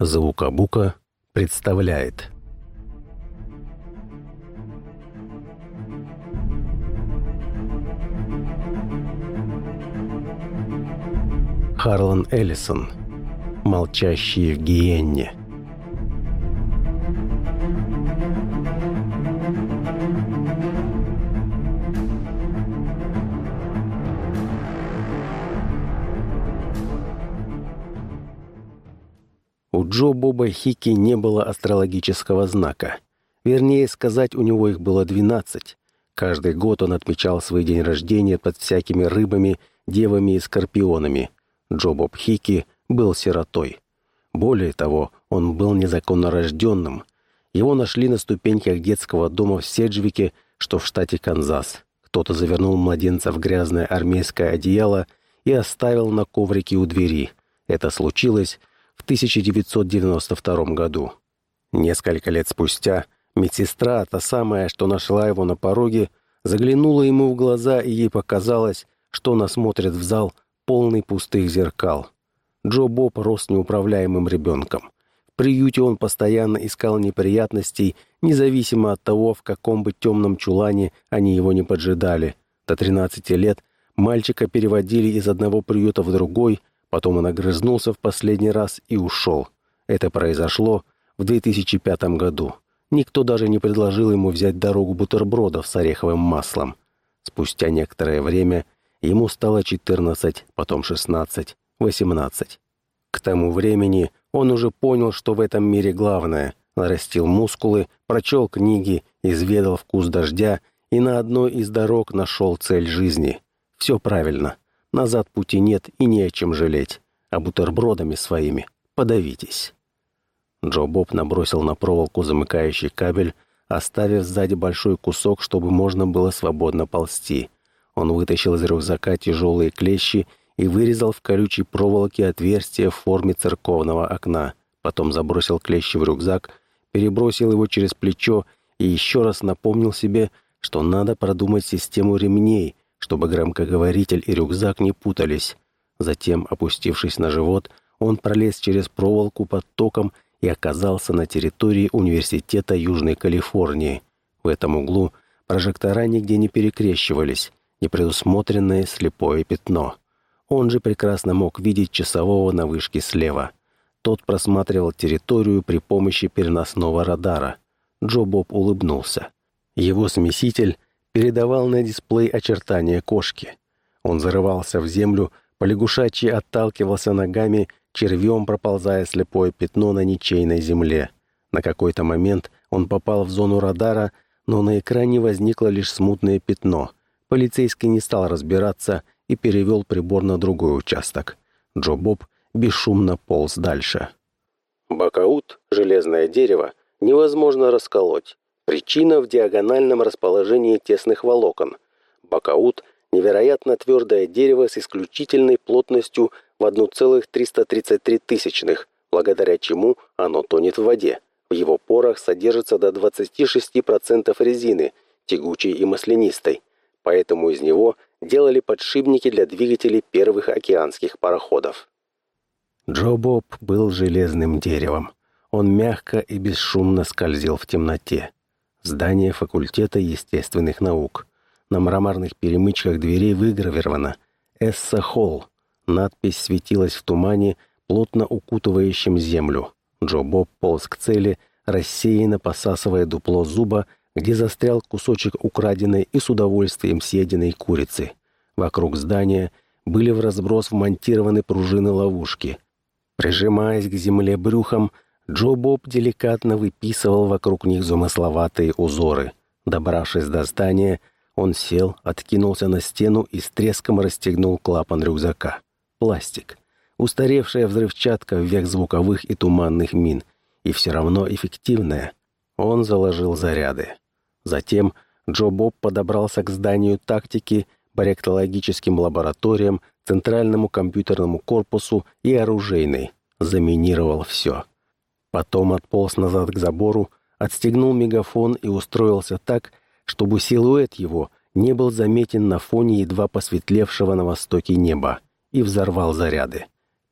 Звукобука представляет. Харлан Эллисон. «Молчащие в гиенне» Джо Боба Хики не было астрологического знака. Вернее сказать, у него их было двенадцать. Каждый год он отмечал свой день рождения под всякими рыбами, девами и скорпионами. Джо Боб Хики был сиротой. Более того, он был незаконно рожденным. Его нашли на ступеньках детского дома в Седжвике, что в штате Канзас. Кто-то завернул младенца в грязное армейское одеяло и оставил на коврике у двери. Это случилось в 1992 году. Несколько лет спустя медсестра, та самая, что нашла его на пороге, заглянула ему в глаза, и ей показалось, что она смотрит в зал, полный пустых зеркал. Джо Боб рос неуправляемым ребенком. В приюте он постоянно искал неприятностей, независимо от того, в каком бы темном чулане они его не поджидали. До 13 лет мальчика переводили из одного приюта в другой, Потом он огрызнулся в последний раз и ушел. Это произошло в 2005 году. Никто даже не предложил ему взять дорогу бутербродов с ореховым маслом. Спустя некоторое время ему стало 14, потом 16, 18. К тому времени он уже понял, что в этом мире главное. Нарастил мускулы, прочел книги, изведал вкус дождя и на одной из дорог нашел цель жизни. Все правильно — Назад пути нет и не о чем жалеть. А бутербродами своими подавитесь. Джо Боб набросил на проволоку замыкающий кабель, оставив сзади большой кусок, чтобы можно было свободно ползти. Он вытащил из рюкзака тяжелые клещи и вырезал в колючей проволоке отверстие в форме церковного окна. Потом забросил клещи в рюкзак, перебросил его через плечо и еще раз напомнил себе, что надо продумать систему ремней, чтобы громкоговоритель и рюкзак не путались. Затем, опустившись на живот, он пролез через проволоку под током и оказался на территории Университета Южной Калифорнии. В этом углу прожектора нигде не перекрещивались, непредусмотренное слепое пятно. Он же прекрасно мог видеть часового на вышке слева. Тот просматривал территорию при помощи переносного радара. Джо Боб улыбнулся. Его смеситель передавал на дисплей очертания кошки. Он зарывался в землю, полягушачьи отталкивался ногами, червем проползая слепое пятно на ничейной земле. На какой-то момент он попал в зону радара, но на экране возникло лишь смутное пятно. Полицейский не стал разбираться и перевел прибор на другой участок. Джо Боб бесшумно полз дальше. Бакаут, железное дерево, невозможно расколоть. Причина в диагональном расположении тесных волокон. Бакаут – невероятно твердое дерево с исключительной плотностью в 1,333 тысячных, благодаря чему оно тонет в воде. В его порах содержится до 26% резины, тягучей и маслянистой. Поэтому из него делали подшипники для двигателей первых океанских пароходов. Джо Боб был железным деревом. Он мягко и бесшумно скользил в темноте. Здание факультета естественных наук. На мраморных перемычках дверей выгравировано «Эсса Холл». Надпись светилась в тумане, плотно укутывающем землю. Джо Боб полз к цели, рассеянно посасывая дупло зуба, где застрял кусочек украденной и с удовольствием съеденной курицы. Вокруг здания были в разброс вмонтированы пружины ловушки. Прижимаясь к земле брюхом, Джо Боб деликатно выписывал вокруг них замысловатые узоры. Добравшись до здания, он сел, откинулся на стену и с треском расстегнул клапан рюкзака. Пластик. Устаревшая взрывчатка в век звуковых и туманных мин. И все равно эффективная. Он заложил заряды. Затем Джо Боб подобрался к зданию тактики, баректологическим лабораториям, центральному компьютерному корпусу и оружейной. Заминировал все. Потом отполз назад к забору, отстегнул мегафон и устроился так, чтобы силуэт его не был заметен на фоне едва посветлевшего на востоке неба, и взорвал заряды.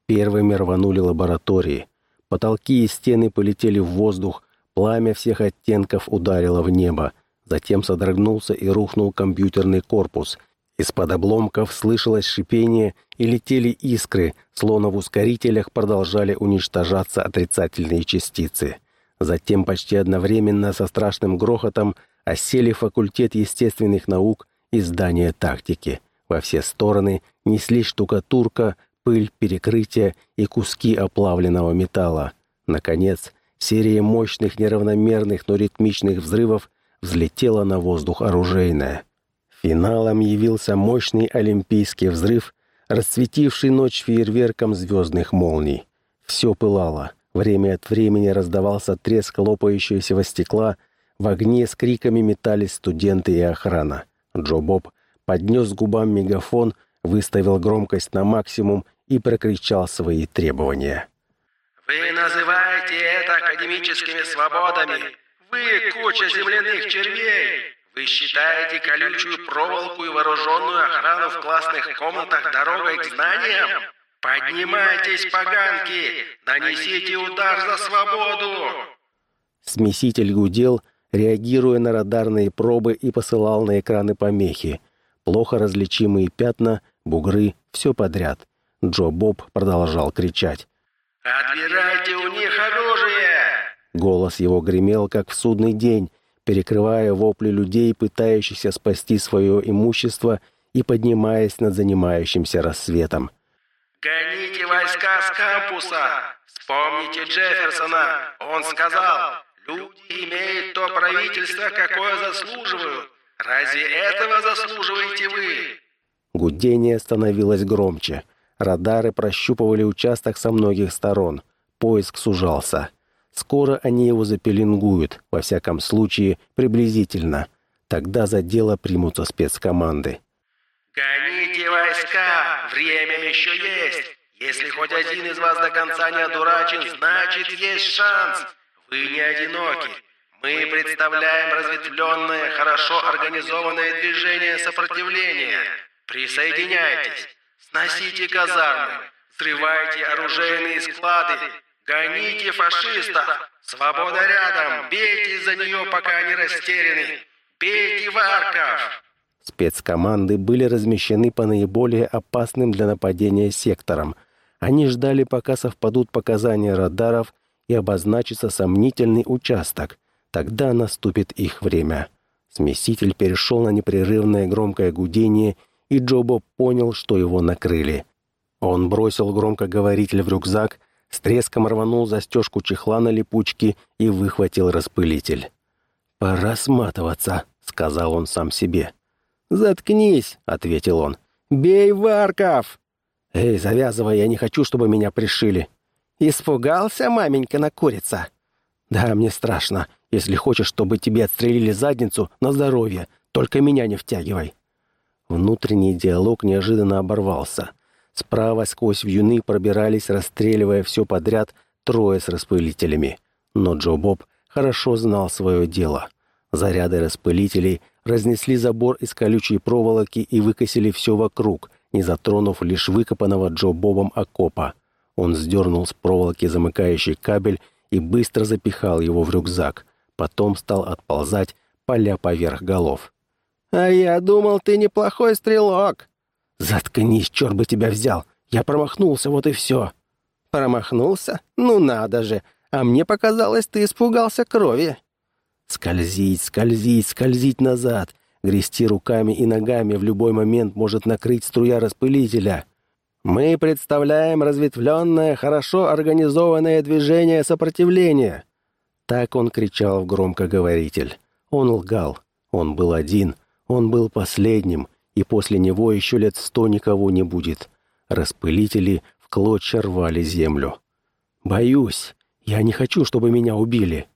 Первыми рванули лаборатории. Потолки и стены полетели в воздух, пламя всех оттенков ударило в небо. Затем содрогнулся и рухнул компьютерный корпус. Из-под обломков слышалось шипение и летели искры, словно в ускорителях продолжали уничтожаться отрицательные частицы. Затем почти одновременно со страшным грохотом осели факультет естественных наук и здание тактики. Во все стороны неслись штукатурка, пыль, перекрытия и куски оплавленного металла. Наконец, серия мощных, неравномерных, но ритмичных взрывов взлетела на воздух оружейная. Финалом явился мощный олимпийский взрыв, расцветивший ночь фейерверком звездных молний. Все пылало. Время от времени раздавался треск лопающегося стекла, в огне с криками метались студенты и охрана. Джо Боб поднес губам мегафон, выставил громкость на максимум и прокричал свои требования. «Вы называете это академическими свободами? Вы куча земляных червей! Вы считаете колючую проволоку и вооруженную охрану в классных комнатах дорогой к знаниям? «Поднимайтесь, поганки! Нанесите удар за свободу!» Смеситель гудел, реагируя на радарные пробы и посылал на экраны помехи. Плохо различимые пятна, бугры, все подряд. Джо Боб продолжал кричать. «Отбирайте у них оружие!» Голос его гремел, как в судный день, перекрывая вопли людей, пытающихся спасти свое имущество и поднимаясь над занимающимся рассветом. «Гоните войска с кампуса! Вспомните Джефферсона! Он сказал, люди имеют то правительство, какое заслуживают! Разве этого заслуживаете вы?» Гудение становилось громче. Радары прощупывали участок со многих сторон. Поиск сужался. Скоро они его запеленгуют, во всяком случае, приблизительно. Тогда за дело примутся спецкоманды. «Гоните войска! Время еще есть! Если хоть один из вас до конца не одурачен, значит, есть шанс! Вы не одиноки! Мы представляем разветвленное, хорошо организованное движение сопротивления! Присоединяйтесь! Сносите казармы! Взрывайте оружейные склады! Гоните фашистов! Свобода рядом! Бейте за нее, пока они растеряны! Бейте варков!» Спецкоманды были размещены по наиболее опасным для нападения секторам. Они ждали, пока совпадут показания радаров и обозначится сомнительный участок. Тогда наступит их время. Смеситель перешел на непрерывное громкое гудение, и Джобо понял, что его накрыли. Он бросил громкоговоритель в рюкзак, с треском рванул застежку чехла на липучке и выхватил распылитель. «Пора сматываться», — сказал он сам себе. «Заткнись», — ответил он. «Бей Варков!» «Эй, завязывай, я не хочу, чтобы меня пришили». «Испугался, маменька на курица?» «Да, мне страшно. Если хочешь, чтобы тебе отстрелили задницу, на здоровье. Только меня не втягивай». Внутренний диалог неожиданно оборвался. Справа сквозь вьюны пробирались, расстреливая все подряд, трое с распылителями. Но Джо Боб хорошо знал свое дело. Заряды распылителей разнесли забор из колючей проволоки и выкосили все вокруг, не затронув лишь выкопанного Джо Бобом окопа. Он сдернул с проволоки замыкающий кабель и быстро запихал его в рюкзак. Потом стал отползать, поля поверх голов. «А я думал, ты неплохой стрелок!» «Заткнись, черт бы тебя взял! Я промахнулся, вот и все!» «Промахнулся? Ну надо же! А мне показалось, ты испугался крови!» Скользить, скользить, скользить назад. Грести руками и ногами в любой момент может накрыть струя распылителя. Мы представляем разветвленное, хорошо организованное движение сопротивления. Так он кричал в громкоговоритель. Он лгал. Он был один. Он был последним. И после него еще лет сто никого не будет. Распылители в клочья рвали землю. «Боюсь. Я не хочу, чтобы меня убили».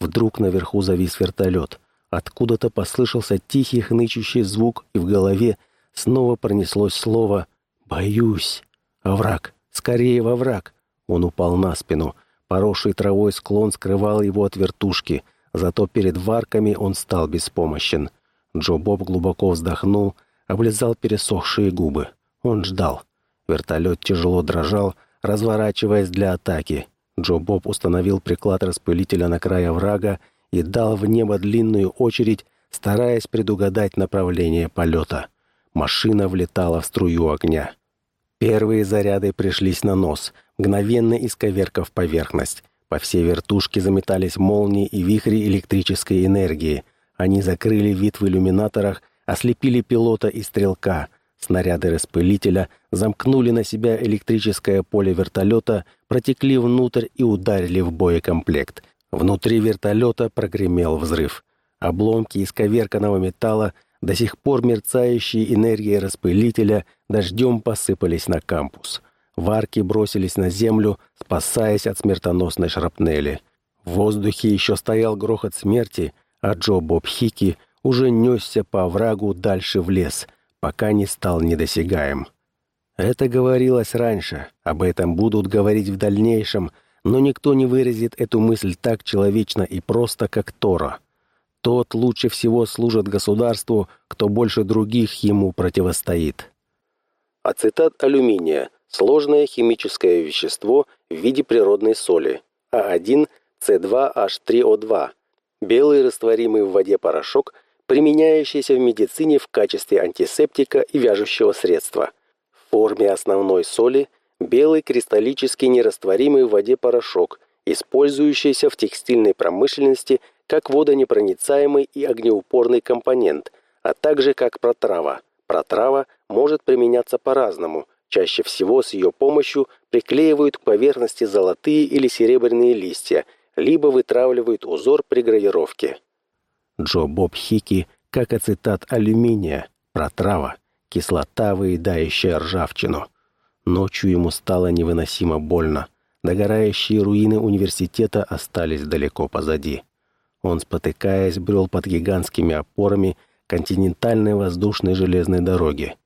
Вдруг наверху завис вертолет. Откуда-то послышался тихий хнычущий звук, и в голове снова пронеслось слово «Боюсь». «Овраг! Скорее во враг!» Он упал на спину. Поросший травой склон скрывал его от вертушки, зато перед варками он стал беспомощен. Джо Боб глубоко вздохнул, облизал пересохшие губы. Он ждал. Вертолет тяжело дрожал, разворачиваясь для атаки. Джо Боб установил приклад распылителя на край врага и дал в небо длинную очередь, стараясь предугадать направление полета. Машина влетала в струю огня. Первые заряды пришлись на нос, мгновенно исковеркав поверхность. По всей вертушке заметались молнии и вихри электрической энергии. Они закрыли вид в иллюминаторах, ослепили пилота и стрелка. Снаряды распылителя замкнули на себя электрическое поле вертолета, протекли внутрь и ударили в боекомплект. Внутри вертолета прогремел взрыв. Обломки исковерканного металла, до сих пор мерцающие энергии распылителя, дождем посыпались на кампус. Варки бросились на землю, спасаясь от смертоносной шрапнели. В воздухе еще стоял грохот смерти, а Джо Боб Хики уже несся по оврагу дальше в лес, пока не стал недосягаем. Это говорилось раньше, об этом будут говорить в дальнейшем, но никто не выразит эту мысль так человечно и просто, как Тора. Тот лучше всего служит государству, кто больше других ему противостоит. Ацетат алюминия – сложное химическое вещество в виде природной соли, А1С2H3O2, белый растворимый в воде порошок, применяющийся в медицине в качестве антисептика и вяжущего средства – форме основной соли белый кристаллический нерастворимый в воде порошок, использующийся в текстильной промышленности как водонепроницаемый и огнеупорный компонент, а также как протрава. Протрава может применяться по-разному. Чаще всего с ее помощью приклеивают к поверхности золотые или серебряные листья, либо вытравливают узор при гравировке. Джо Боб Хики как ацетат алюминия, протрава кислота, выедающая ржавчину. Ночью ему стало невыносимо больно. Догорающие руины университета остались далеко позади. Он, спотыкаясь, брел под гигантскими опорами континентальной воздушной железной дороги.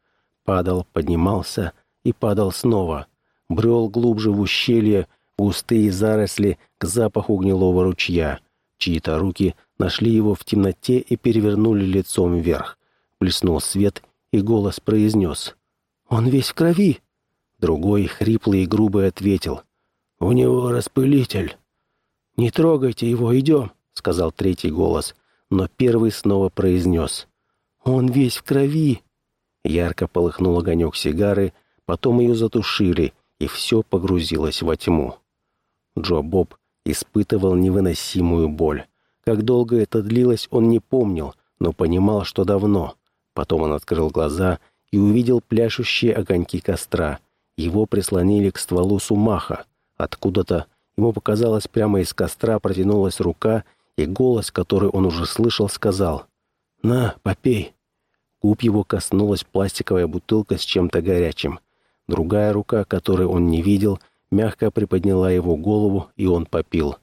Падал, поднимался и падал снова. Брел глубже в ущелье, в густые заросли к запаху гнилого ручья. Чьи-то руки нашли его в темноте и перевернули лицом вверх. Блеснул свет, и голос произнес «Он весь в крови!» Другой, хриплый и грубый, ответил «У него распылитель!» «Не трогайте его, идем!» — сказал третий голос, но первый снова произнес «Он весь в крови!» Ярко полыхнул огонек сигары, потом ее затушили, и все погрузилось во тьму. Джо Боб испытывал невыносимую боль. Как долго это длилось, он не помнил, но понимал, что давно. Потом он открыл глаза и увидел пляшущие огоньки костра. Его прислонили к стволу сумаха. Откуда-то ему показалось, прямо из костра протянулась рука, и голос, который он уже слышал, сказал «На, попей». Губ его коснулась пластиковая бутылка с чем-то горячим. Другая рука, которую он не видел, мягко приподняла его голову, и он попил.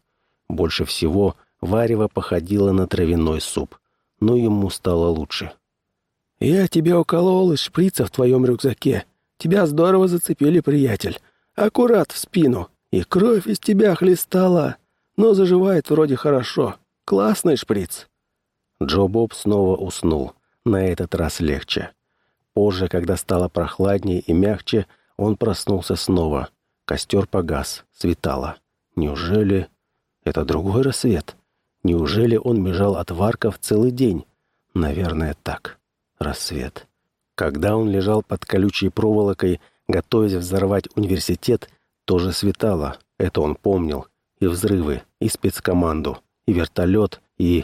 Больше всего варево походило на травяной суп, но ему стало лучше. «Я тебя уколол из шприца в твоем рюкзаке. Тебя здорово зацепили, приятель. Аккурат в спину. И кровь из тебя хлестала. Но заживает вроде хорошо. Классный шприц». Джо Боб снова уснул. На этот раз легче. Позже, когда стало прохладнее и мягче, он проснулся снова. Костер погас, светало. Неужели... Это другой рассвет? Неужели он бежал от варков целый день? Наверное, так рассвет. Когда он лежал под колючей проволокой, готовясь взорвать университет, тоже светало, это он помнил. И взрывы, и спецкоманду, и вертолет, и...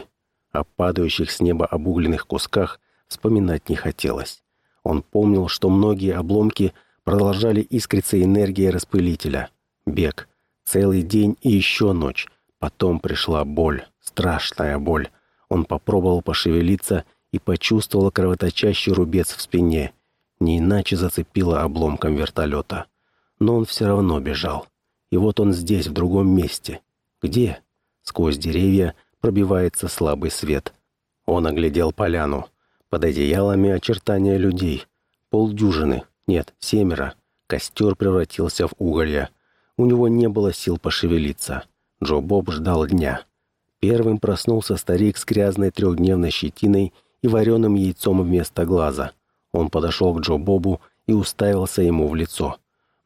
О падающих с неба обугленных кусках вспоминать не хотелось. Он помнил, что многие обломки продолжали искриться энергией распылителя. Бег. Целый день и еще ночь. Потом пришла боль. Страшная боль. Он попробовал пошевелиться и почувствовала кровоточащий рубец в спине. Не иначе зацепила обломком вертолета. Но он все равно бежал. И вот он здесь, в другом месте. Где? Сквозь деревья пробивается слабый свет. Он оглядел поляну. Под одеялами очертания людей. Полдюжины, нет, семеро. Костер превратился в уголья. У него не было сил пошевелиться. Джо Боб ждал дня. Первым проснулся старик с грязной трехдневной щетиной и вареным яйцом вместо глаза. Он подошел к Джо Бобу и уставился ему в лицо.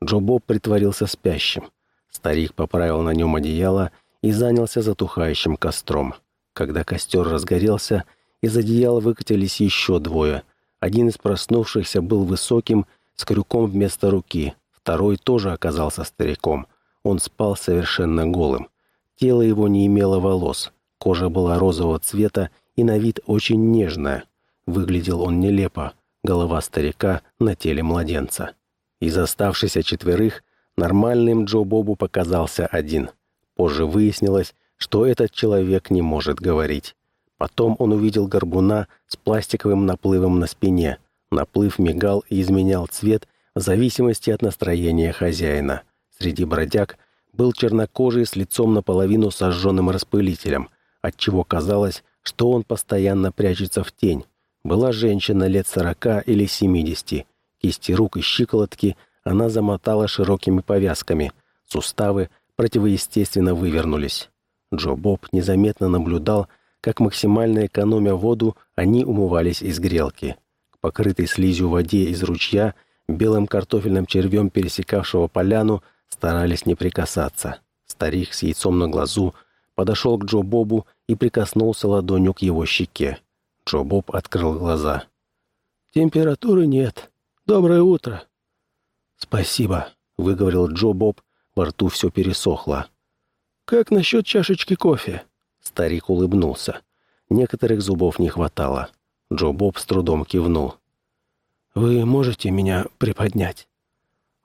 Джо Боб притворился спящим. Старик поправил на нем одеяло и занялся затухающим костром. Когда костер разгорелся, из одеяла выкатились еще двое. Один из проснувшихся был высоким, с крюком вместо руки. Второй тоже оказался стариком. Он спал совершенно голым. Тело его не имело волос. Кожа была розового цвета и на вид очень нежная. Выглядел он нелепо. Голова старика на теле младенца. Из оставшихся четверых нормальным Джо Бобу показался один. Позже выяснилось, что этот человек не может говорить. Потом он увидел горбуна с пластиковым наплывом на спине. Наплыв мигал и изменял цвет в зависимости от настроения хозяина. Среди бродяг был чернокожий с лицом наполовину сожженным распылителем, отчего казалось, что он постоянно прячется в тень. Была женщина лет сорока или семидесяти. Кисти рук и щиколотки она замотала широкими повязками. Суставы противоестественно вывернулись. Джо Боб незаметно наблюдал, как максимально экономя воду, они умывались из грелки. К покрытой слизью воде из ручья, белым картофельным червем пересекавшего поляну, старались не прикасаться. Старик с яйцом на глазу подошел к Джо Бобу и прикоснулся ладонью к его щеке. Джо Боб открыл глаза. «Температуры нет. Доброе утро». «Спасибо», — выговорил Джо Боб, во рту все пересохло. «Как насчет чашечки кофе?» Старик улыбнулся. Некоторых зубов не хватало. Джо Боб с трудом кивнул. «Вы можете меня приподнять?»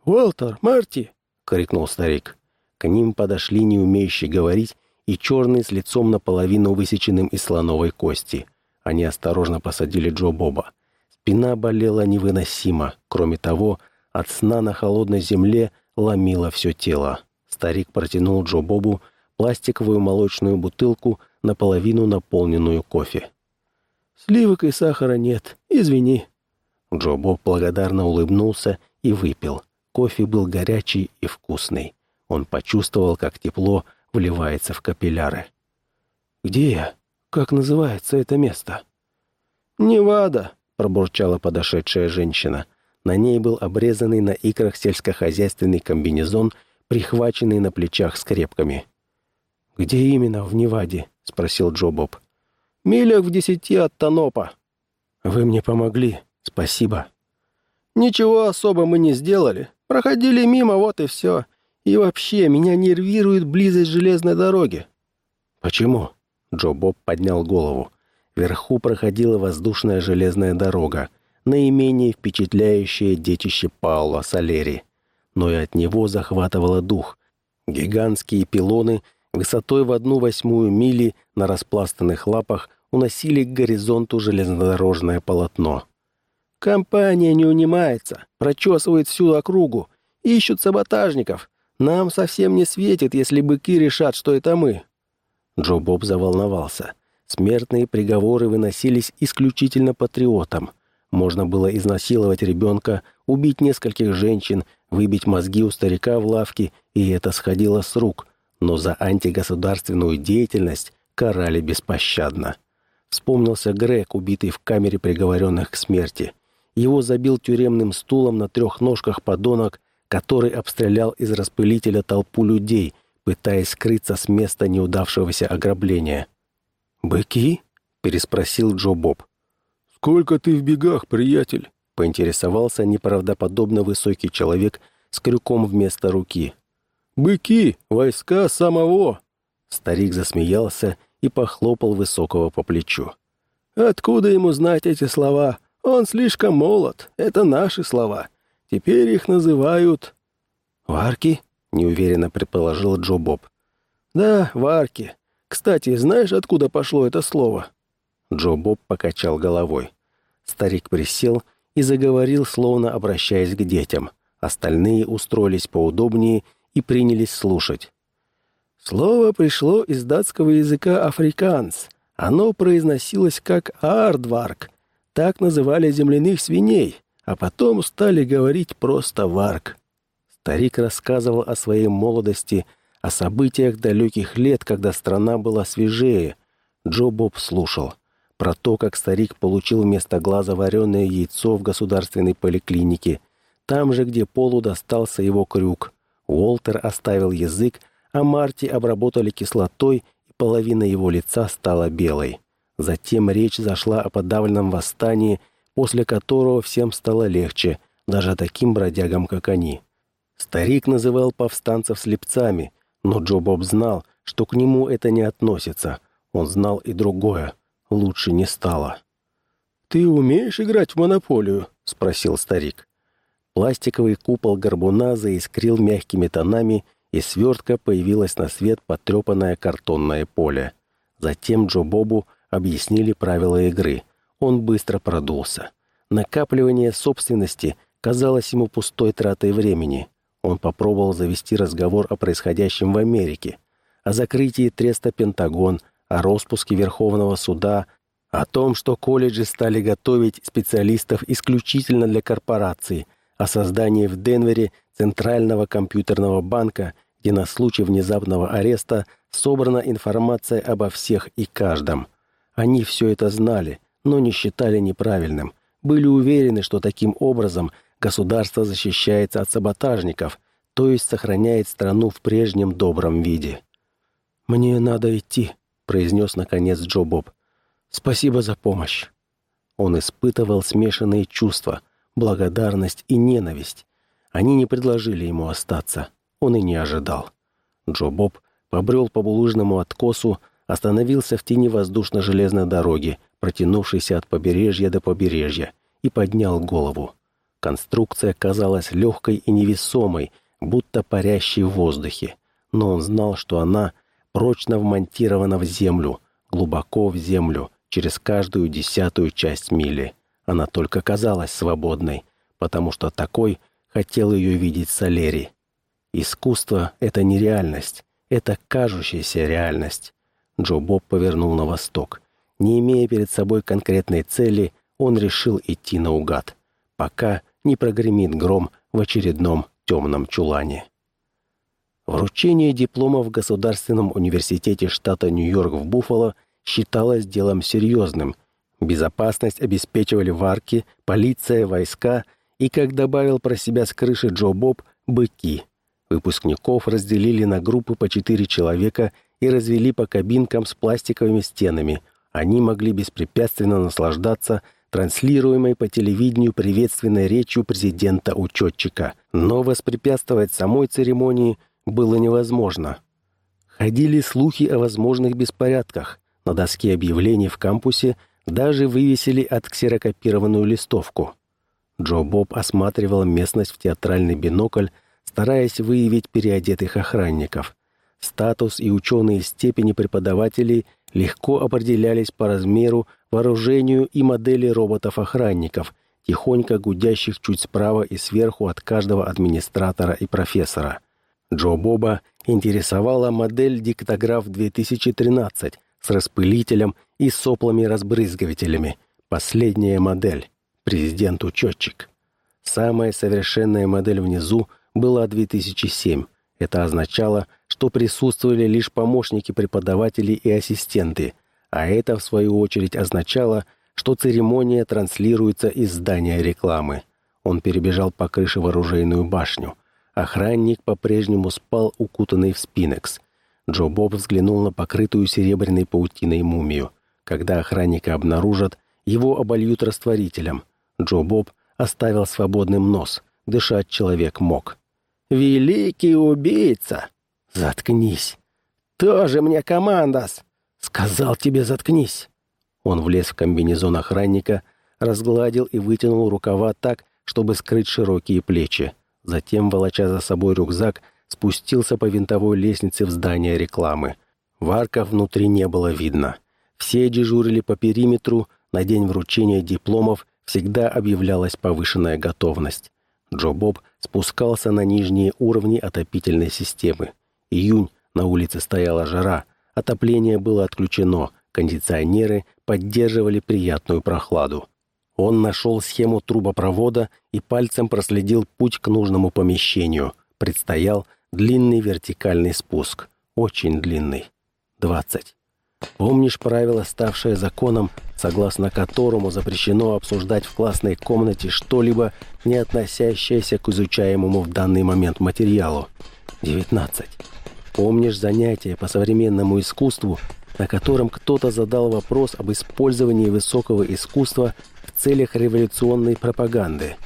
«Уолтер, Марти!» — крикнул старик. К ним подошли не умеющие говорить и черный с лицом наполовину высеченным из слоновой кости. Они осторожно посадили Джо Боба. Спина болела невыносимо. Кроме того, от сна на холодной земле ломило все тело. Старик протянул Джо Бобу пластиковую молочную бутылку, наполовину наполненную кофе. «Сливок и сахара нет, извини». Джо Боб благодарно улыбнулся и выпил. Кофе был горячий и вкусный. Он почувствовал, как тепло вливается в капилляры. «Где я? Как называется это место?» «Невада», — пробурчала подошедшая женщина. На ней был обрезанный на икрах сельскохозяйственный комбинезон, прихваченный на плечах скрепками. «Где именно в Неваде?» — спросил Джо Боб. «Милях в десяти от Танопа». «Вы мне помогли. Спасибо». «Ничего особо мы не сделали. Проходили мимо, вот и все. И вообще, меня нервирует близость железной дороги». «Почему?» — Джо Боб поднял голову. Вверху проходила воздушная железная дорога, наименее впечатляющее детище Паула Салери. Но и от него захватывало дух. Гигантские пилоны высотой в одну восьмую мили на распластанных лапах уносили к горизонту железнодорожное полотно. «Компания не унимается, прочесывает всю округу, ищут саботажников. Нам совсем не светит, если быки решат, что это мы». Джо Боб заволновался. Смертные приговоры выносились исключительно патриотам. Можно было изнасиловать ребенка, убить нескольких женщин, выбить мозги у старика в лавке, и это сходило с рук – но за антигосударственную деятельность карали беспощадно. Вспомнился Грег, убитый в камере приговоренных к смерти. Его забил тюремным стулом на трех ножках подонок, который обстрелял из распылителя толпу людей, пытаясь скрыться с места неудавшегося ограбления. «Быки?» — переспросил Джо Боб. «Сколько ты в бегах, приятель?» — поинтересовался неправдоподобно высокий человек с крюком вместо руки. Быки, войска самого!» Старик засмеялся и похлопал Высокого по плечу. «Откуда ему знать эти слова? Он слишком молод. Это наши слова. Теперь их называют...» «Варки?» — неуверенно предположил Джо Боб. «Да, варки. Кстати, знаешь, откуда пошло это слово?» Джо Боб покачал головой. Старик присел и заговорил, словно обращаясь к детям. Остальные устроились поудобнее и принялись слушать. Слово пришло из датского языка «африканс». Оно произносилось как «ардварк». Так называли земляных свиней, а потом стали говорить просто «варк». Старик рассказывал о своей молодости, о событиях далеких лет, когда страна была свежее. Джо Боб слушал. Про то, как старик получил вместо глаза вареное яйцо в государственной поликлинике. Там же, где Полу достался его крюк. Уолтер оставил язык, а Марти обработали кислотой, и половина его лица стала белой. Затем речь зашла о подавленном восстании, после которого всем стало легче, даже таким бродягам, как они. Старик называл повстанцев слепцами, но Джо Боб знал, что к нему это не относится. Он знал и другое. Лучше не стало. «Ты умеешь играть в монополию?» — спросил старик. Пластиковый купол горбуна заискрил мягкими тонами, и свертка появилась на свет потрепанное картонное поле. Затем Джо Бобу объяснили правила игры. Он быстро продулся. Накапливание собственности казалось ему пустой тратой времени. Он попробовал завести разговор о происходящем в Америке, о закрытии треста «Пентагон», о распуске Верховного суда, о том, что колледжи стали готовить специалистов исключительно для корпораций, о создании в Денвере Центрального компьютерного банка, где на случай внезапного ареста собрана информация обо всех и каждом. Они все это знали, но не считали неправильным, были уверены, что таким образом государство защищается от саботажников, то есть сохраняет страну в прежнем добром виде. «Мне надо идти», — произнес наконец Джо Боб. «Спасибо за помощь». Он испытывал смешанные чувства, благодарность и ненависть. Они не предложили ему остаться. Он и не ожидал. Джо Боб побрел по булыжному откосу, остановился в тени воздушно-железной дороги, протянувшейся от побережья до побережья, и поднял голову. Конструкция казалась легкой и невесомой, будто парящей в воздухе, но он знал, что она прочно вмонтирована в землю, глубоко в землю, через каждую десятую часть мили. Она только казалась свободной, потому что такой хотел ее видеть Салери. Искусство — это не реальность, это кажущаяся реальность. Джо Боб повернул на восток. Не имея перед собой конкретной цели, он решил идти наугад, пока не прогремит гром в очередном темном чулане. Вручение диплома в Государственном университете штата Нью-Йорк в Буффало считалось делом серьезным. Безопасность обеспечивали варки, полиция, войска и, как добавил про себя с крыши Джо Боб, быки. Выпускников разделили на группы по четыре человека и развели по кабинкам с пластиковыми стенами. Они могли беспрепятственно наслаждаться транслируемой по телевидению приветственной речью президента-учетчика. Но воспрепятствовать самой церемонии было невозможно. Ходили слухи о возможных беспорядках. На доске объявлений в кампусе даже вывесили отксерокопированную листовку. Джо Боб осматривал местность в театральный бинокль, стараясь выявить переодетых охранников. Статус и ученые степени преподавателей легко определялись по размеру, вооружению и модели роботов-охранников, тихонько гудящих чуть справа и сверху от каждого администратора и профессора. Джо Боба интересовала модель «Диктограф 2013» с распылителем и соплами-разбрызгивателями. Последняя модель. Президент-учетчик. Самая совершенная модель внизу была 2007. Это означало, что присутствовали лишь помощники преподавателей и ассистенты, а это, в свою очередь, означало, что церемония транслируется из здания рекламы. Он перебежал по крыше в оружейную башню. Охранник по-прежнему спал, укутанный в спинекс. Джо Боб взглянул на покрытую серебряной паутиной мумию. Когда охранника обнаружат, его обольют растворителем. Джо Боб оставил свободным нос. Дышать человек мог. «Великий убийца!» «Заткнись!» «Тоже мне командос!» «Сказал тебе, заткнись!» Он влез в комбинезон охранника, разгладил и вытянул рукава так, чтобы скрыть широкие плечи. Затем, волоча за собой рюкзак, спустился по винтовой лестнице в здание рекламы. Варка внутри не было видно. Все дежурили по периметру, на день вручения дипломов всегда объявлялась повышенная готовность. Джо Боб спускался на нижние уровни отопительной системы. Июнь, на улице стояла жара, отопление было отключено, кондиционеры поддерживали приятную прохладу. Он нашел схему трубопровода и пальцем проследил путь к нужному помещению. Предстоял длинный вертикальный спуск. Очень длинный. Двадцать. Помнишь правило, ставшее законом, согласно которому запрещено обсуждать в классной комнате что-либо, не относящееся к изучаемому в данный момент материалу? 19. Помнишь занятие по современному искусству, на котором кто-то задал вопрос об использовании высокого искусства в целях революционной пропаганды?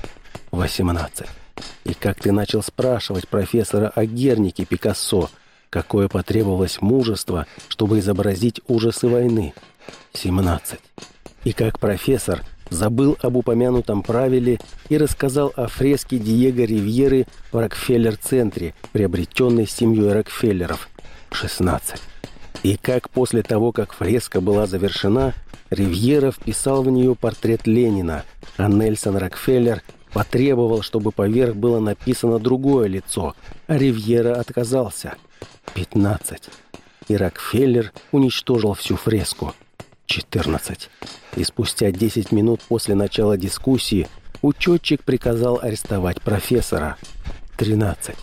18. И как ты начал спрашивать профессора о Гернике Пикассо, какое потребовалось мужество, чтобы изобразить ужасы войны? 17. И как профессор забыл об упомянутом правиле и рассказал о фреске Диего Ривьеры в Рокфеллер-центре, приобретенной семьей Рокфеллеров. 16. И как после того, как фреска была завершена, Ривьера вписал в нее портрет Ленина, а Нельсон Рокфеллер потребовал, чтобы поверх было написано другое лицо, а Ривьера отказался. 15. И Рокфеллер уничтожил всю фреску. 14. И спустя 10 минут после начала дискуссии учетчик приказал арестовать профессора. 13.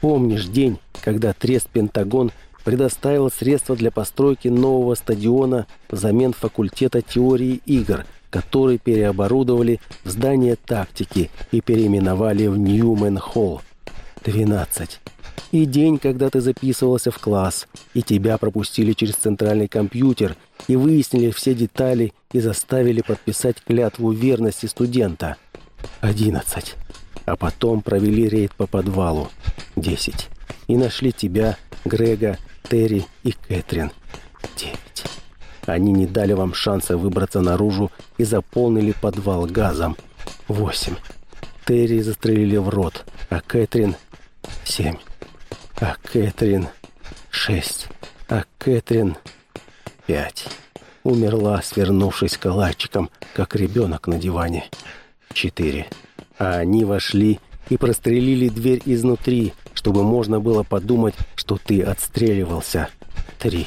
Помнишь день, когда Трест Пентагон предоставил средства для постройки нового стадиона взамен факультета теории игр, который переоборудовали в здание тактики и переименовали в Ньюмен-Холл. 12 и день, когда ты записывался в класс, и тебя пропустили через центральный компьютер, и выяснили все детали, и заставили подписать клятву верности студента. 11. А потом провели рейд по подвалу. 10. И нашли тебя, Грега, Терри и Кэтрин. 9. Они не дали вам шанса выбраться наружу и заполнили подвал газом. 8. Терри застрелили в рот, а Кэтрин... 7. А Кэтрин — шесть. А Кэтрин — пять. Умерла, свернувшись калачиком, как ребенок на диване. Четыре. А они вошли и прострелили дверь изнутри, чтобы можно было подумать, что ты отстреливался. Три.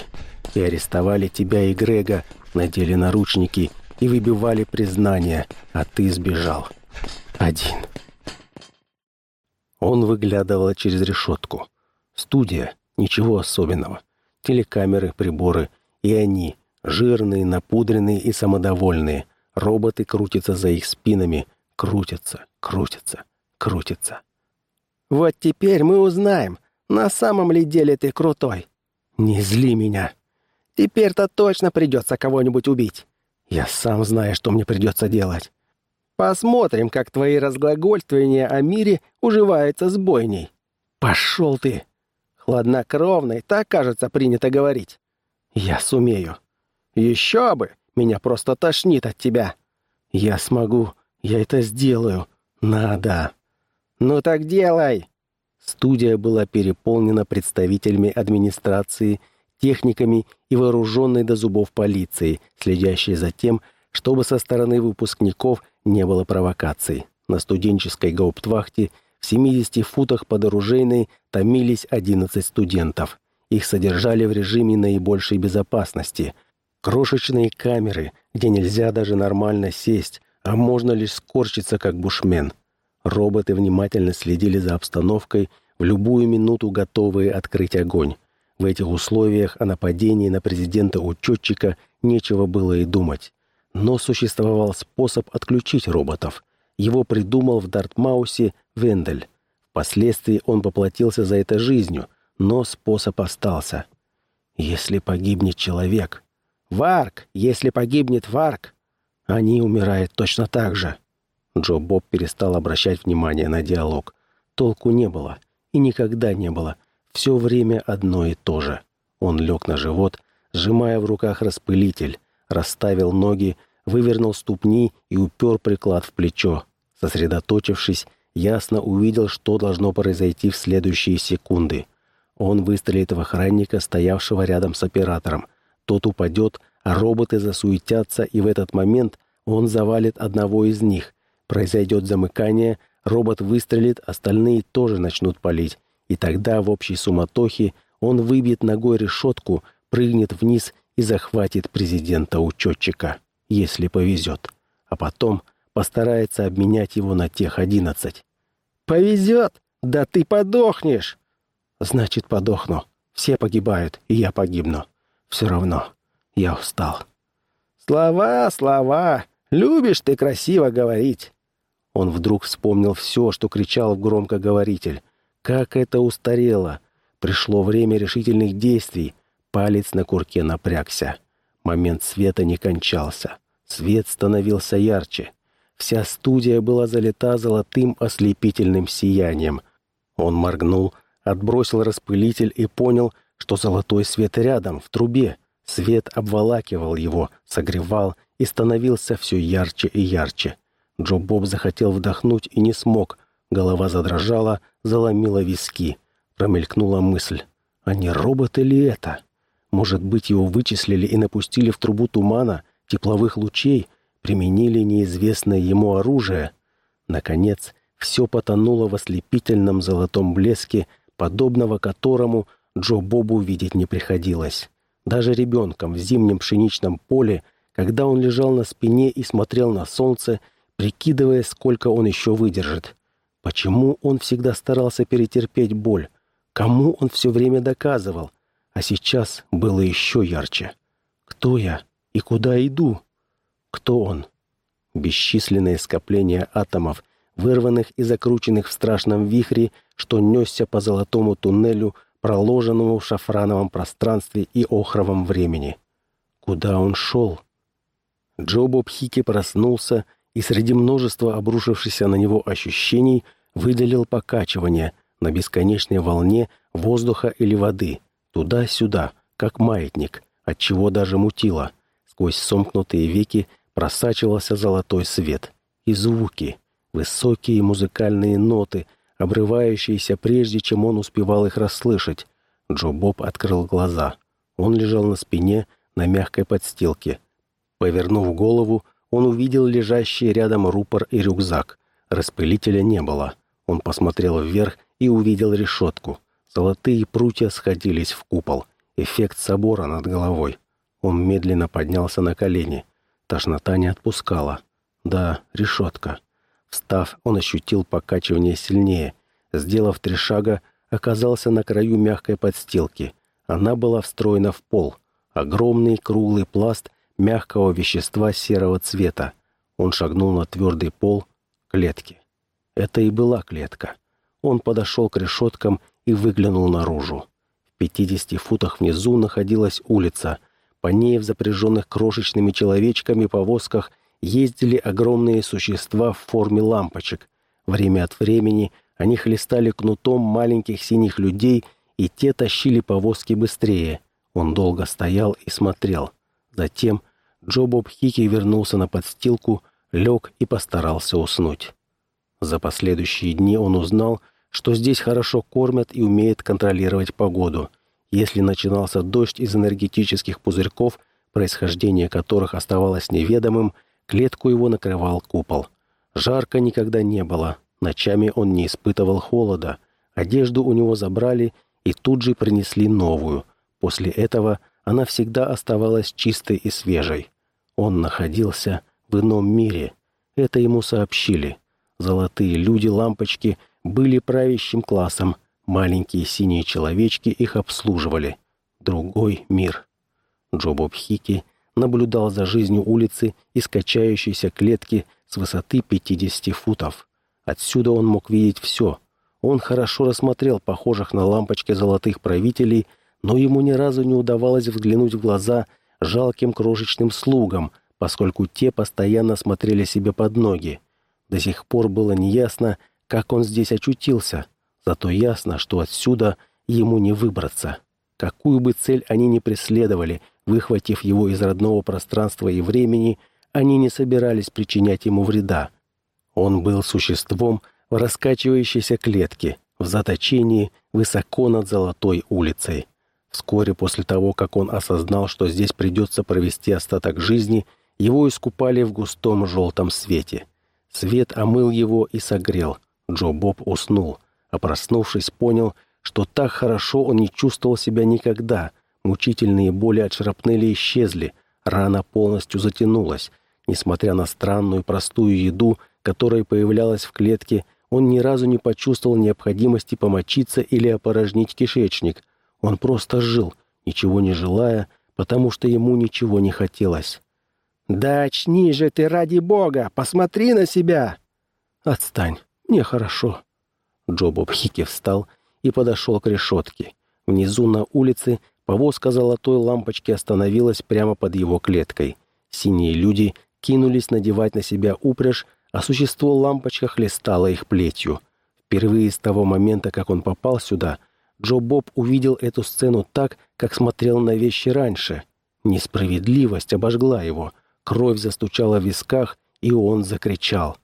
И арестовали тебя и Грега, надели наручники и выбивали признание, а ты сбежал. Один. Он выглядывал через решетку. Студия, ничего особенного. Телекамеры, приборы. И они, жирные, напудренные и самодовольные. Роботы крутятся за их спинами. Крутятся, крутятся, крутятся. «Вот теперь мы узнаем, на самом ли деле ты крутой». «Не зли меня». «Теперь-то точно придется кого-нибудь убить». «Я сам знаю, что мне придется делать». «Посмотрим, как твои разглагольствования о мире уживаются с бойней». «Пошел ты!» Хладнокровный, так, кажется, принято говорить. Я сумею. Еще бы! Меня просто тошнит от тебя. Я смогу. Я это сделаю. Надо. Ну так делай. Студия была переполнена представителями администрации, техниками и вооруженной до зубов полицией, следящей за тем, чтобы со стороны выпускников не было провокаций. На студенческой гауптвахте – в 70 футах под оружейной томились 11 студентов. Их содержали в режиме наибольшей безопасности. Крошечные камеры, где нельзя даже нормально сесть, а можно лишь скорчиться, как бушмен. Роботы внимательно следили за обстановкой, в любую минуту готовые открыть огонь. В этих условиях о нападении на президента-учетчика нечего было и думать. Но существовал способ отключить роботов. Его придумал в Дартмаусе Вендель. Впоследствии он поплатился за это жизнью, но способ остался. Если погибнет человек... Варк! Если погибнет Варк! Они умирают точно так же. Джо Боб перестал обращать внимание на диалог. Толку не было. И никогда не было. Все время одно и то же. Он лег на живот, сжимая в руках распылитель, расставил ноги, вывернул ступни и упер приклад в плечо. Сосредоточившись, ясно увидел, что должно произойти в следующие секунды. Он выстрелит в охранника, стоявшего рядом с оператором. Тот упадет, а роботы засуетятся, и в этот момент он завалит одного из них. Произойдет замыкание, робот выстрелит, остальные тоже начнут палить. И тогда в общей суматохе он выбьет ногой решетку, прыгнет вниз и захватит президента-учетчика, если повезет. А потом постарается обменять его на тех одиннадцать. «Повезет? Да ты подохнешь!» «Значит, подохну. Все погибают, и я погибну. Все равно. Я устал». «Слова, слова! Любишь ты красиво говорить!» Он вдруг вспомнил все, что кричал в громкоговоритель. Как это устарело! Пришло время решительных действий. Палец на курке напрягся. Момент света не кончался. Свет становился ярче. Вся студия была залита золотым ослепительным сиянием. Он моргнул, отбросил распылитель и понял, что золотой свет рядом, в трубе. Свет обволакивал его, согревал и становился все ярче и ярче. Джо Боб захотел вдохнуть и не смог. Голова задрожала, заломила виски. Промелькнула мысль. А не роботы ли это? Может быть, его вычислили и напустили в трубу тумана, тепловых лучей, применили неизвестное ему оружие. Наконец, все потонуло в ослепительном золотом блеске, подобного которому Джо Бобу видеть не приходилось. Даже ребенком в зимнем пшеничном поле, когда он лежал на спине и смотрел на солнце, прикидывая, сколько он еще выдержит. Почему он всегда старался перетерпеть боль? Кому он все время доказывал? А сейчас было еще ярче. Кто я и куда иду? Кто он? Бесчисленное скопление атомов, вырванных и закрученных в страшном вихре, что несся по золотому туннелю, проложенному в шафрановом пространстве и охровом времени. Куда он шел? Джо Боб проснулся и среди множества обрушившихся на него ощущений выделил покачивание на бесконечной волне воздуха или воды, туда-сюда, как маятник, от чего даже мутило. Сквозь сомкнутые веки просачивался золотой свет. И звуки, высокие музыкальные ноты, обрывающиеся прежде, чем он успевал их расслышать. Джо Боб открыл глаза. Он лежал на спине на мягкой подстилке. Повернув голову, он увидел лежащий рядом рупор и рюкзак. Распылителя не было. Он посмотрел вверх и увидел решетку. Золотые прутья сходились в купол. Эффект собора над головой. Он медленно поднялся на колени. Тошнота не отпускала. Да, решетка. Встав, он ощутил покачивание сильнее. Сделав три шага, оказался на краю мягкой подстилки. Она была встроена в пол. Огромный круглый пласт мягкого вещества серого цвета. Он шагнул на твердый пол клетки. Это и была клетка. Он подошел к решеткам и выглянул наружу. В пятидесяти футах внизу находилась улица. По ней в запряженных крошечными человечками повозках ездили огромные существа в форме лампочек. Время от времени они хлестали кнутом маленьких синих людей, и те тащили повозки быстрее. Он долго стоял и смотрел. Затем Джо Боб Хики вернулся на подстилку, лег и постарался уснуть. За последующие дни он узнал, что здесь хорошо кормят и умеют контролировать погоду. Если начинался дождь из энергетических пузырьков, происхождение которых оставалось неведомым, клетку его накрывал купол. Жарко никогда не было, ночами он не испытывал холода, одежду у него забрали и тут же принесли новую. После этого она всегда оставалась чистой и свежей. Он находился в ином мире. Это ему сообщили. Золотые люди-лампочки были правящим классом. Маленькие синие человечки их обслуживали. Другой мир. Джо Хики наблюдал за жизнью улицы и скачающейся клетки с высоты 50 футов. Отсюда он мог видеть все. Он хорошо рассмотрел похожих на лампочки золотых правителей, но ему ни разу не удавалось взглянуть в глаза жалким крошечным слугам, поскольку те постоянно смотрели себе под ноги. До сих пор было неясно, как он здесь очутился, зато ясно, что отсюда ему не выбраться. Какую бы цель они ни преследовали, выхватив его из родного пространства и времени, они не собирались причинять ему вреда. Он был существом в раскачивающейся клетке, в заточении высоко над Золотой улицей. Вскоре после того, как он осознал, что здесь придется провести остаток жизни, его искупали в густом желтом свете. Свет омыл его и согрел. Джо Боб уснул, а проснувшись, понял, что так хорошо он не чувствовал себя никогда. Мучительные боли от шрапнели исчезли, рана полностью затянулась. Несмотря на странную простую еду, которая появлялась в клетке, он ни разу не почувствовал необходимости помочиться или опорожнить кишечник – он просто жил, ничего не желая, потому что ему ничего не хотелось. «Да очни же ты, ради бога! Посмотри на себя!» «Отстань, мне хорошо». Джо Боб Хики встал и подошел к решетке. Внизу на улице повозка золотой лампочки остановилась прямо под его клеткой. Синие люди кинулись надевать на себя упряжь, а существо лампочка хлестало их плетью. Впервые с того момента, как он попал сюда, Джо Боб увидел эту сцену так, как смотрел на вещи раньше. Несправедливость обожгла его, кровь застучала в висках, и он закричал.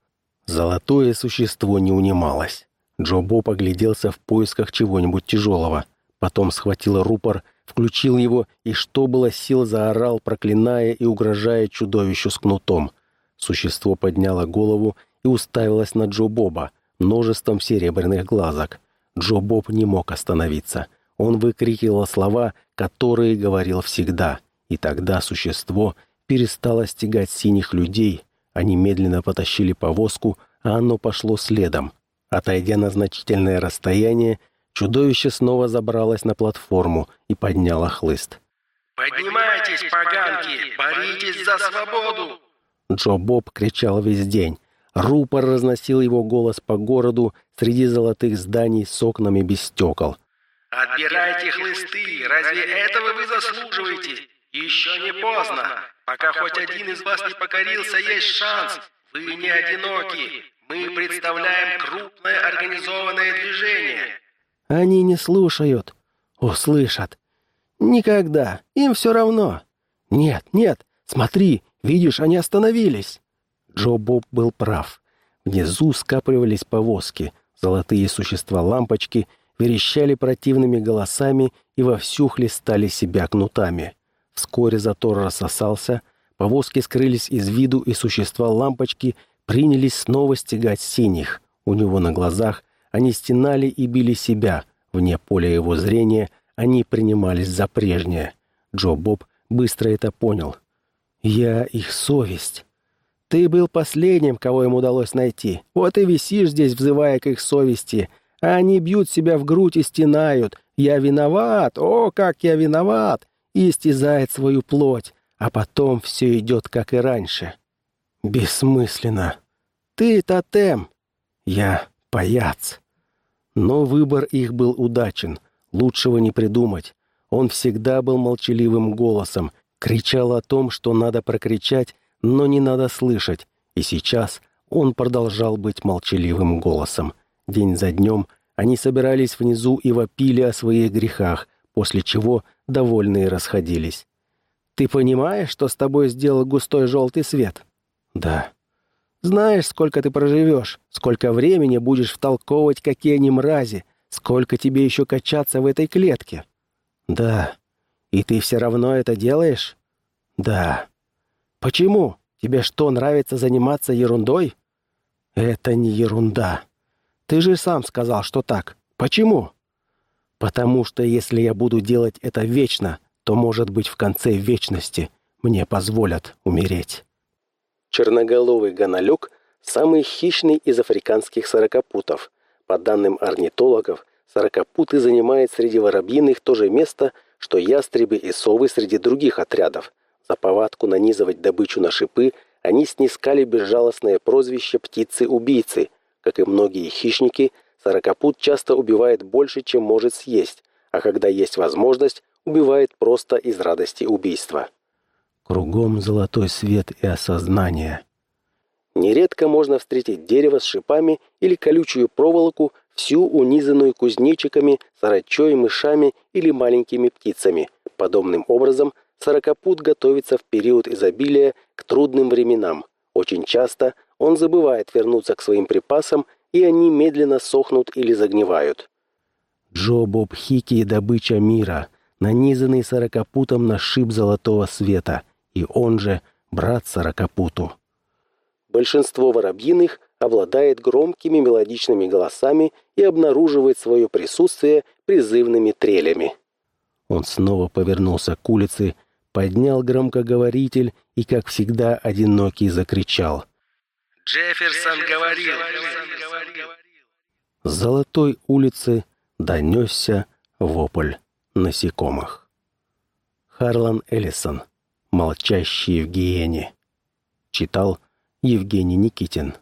Золотое существо не унималось. Джо Боб огляделся в поисках чего-нибудь тяжелого. Потом схватил рупор, включил его и, что было сил, заорал, проклиная и угрожая чудовищу с кнутом. Существо подняло голову и уставилось на Джо Боба множеством серебряных глазок. Джо Боб не мог остановиться. Он выкрикивал слова, которые говорил всегда. И тогда существо перестало стягать синих людей. Они медленно потащили повозку, а оно пошло следом. Отойдя на значительное расстояние, чудовище снова забралось на платформу и подняло хлыст. «Поднимайтесь, поганки! Боритесь за свободу!» Джо Боб кричал весь день. Рупор разносил его голос по городу среди золотых зданий с окнами без стекол. «Отбирайте хлысты! Разве этого вы заслуживаете? Еще не поздно! Пока хоть один из вас не покорился, есть шанс! Вы не одиноки! Мы представляем крупное организованное движение!» Они не слушают. Услышат. Никогда. Им все равно. Нет, нет, смотри, видишь, они остановились. Джо Боб был прав. Внизу скапливались повозки, золотые существа-лампочки верещали противными голосами и вовсю хлестали себя кнутами. Вскоре затор рассосался, повозки скрылись из виду, и существа-лампочки принялись снова стегать синих. У него на глазах они стенали и били себя. Вне поля его зрения они принимались за прежнее. Джо Боб быстро это понял. «Я их совесть». Ты был последним, кого им удалось найти. Вот и висишь здесь, взывая к их совести. А они бьют себя в грудь и стенают. Я виноват, о, как я виноват! И истязает свою плоть. А потом все идет, как и раньше. Бессмысленно. Ты тотем. Я паяц. Но выбор их был удачен. Лучшего не придумать. Он всегда был молчаливым голосом, кричал о том, что надо прокричать, но не надо слышать, и сейчас он продолжал быть молчаливым голосом. День за днем они собирались внизу и вопили о своих грехах, после чего довольные расходились. «Ты понимаешь, что с тобой сделал густой желтый свет?» «Да». «Знаешь, сколько ты проживешь, сколько времени будешь втолковывать, какие они мрази, сколько тебе еще качаться в этой клетке?» «Да». «И ты все равно это делаешь?» «Да». «Почему? Тебе что, нравится заниматься ерундой?» «Это не ерунда. Ты же сам сказал, что так. Почему?» «Потому что если я буду делать это вечно, то, может быть, в конце вечности мне позволят умереть». Черноголовый гонолюк – самый хищный из африканских сорокопутов. По данным орнитологов, сорокопуты занимают среди воробьиных то же место, что ястребы и совы среди других отрядов – за повадку нанизывать добычу на шипы они снискали безжалостное прозвище «птицы-убийцы». Как и многие хищники, сорокопут часто убивает больше, чем может съесть, а когда есть возможность, убивает просто из радости убийства. Кругом золотой свет и осознание. Нередко можно встретить дерево с шипами или колючую проволоку, всю унизанную кузнечиками, сарачой, мышами или маленькими птицами. Подобным образом Сорокопут готовится в период изобилия к трудным временам. Очень часто он забывает вернуться к своим припасам, и они медленно сохнут или загнивают. Джо Боб Хики – добыча мира, нанизанный сорокопутом на шип золотого света, и он же брат сорокопуту. Большинство воробьиных обладает громкими мелодичными голосами и обнаруживает свое присутствие призывными трелями. Он снова повернулся к улице поднял громкоговоритель и, как всегда, одинокий закричал. «Джефферсон говорил!» С золотой улицы донесся вопль насекомых. Харлан Эллисон. Молчащие в гиене. Читал Евгений Никитин.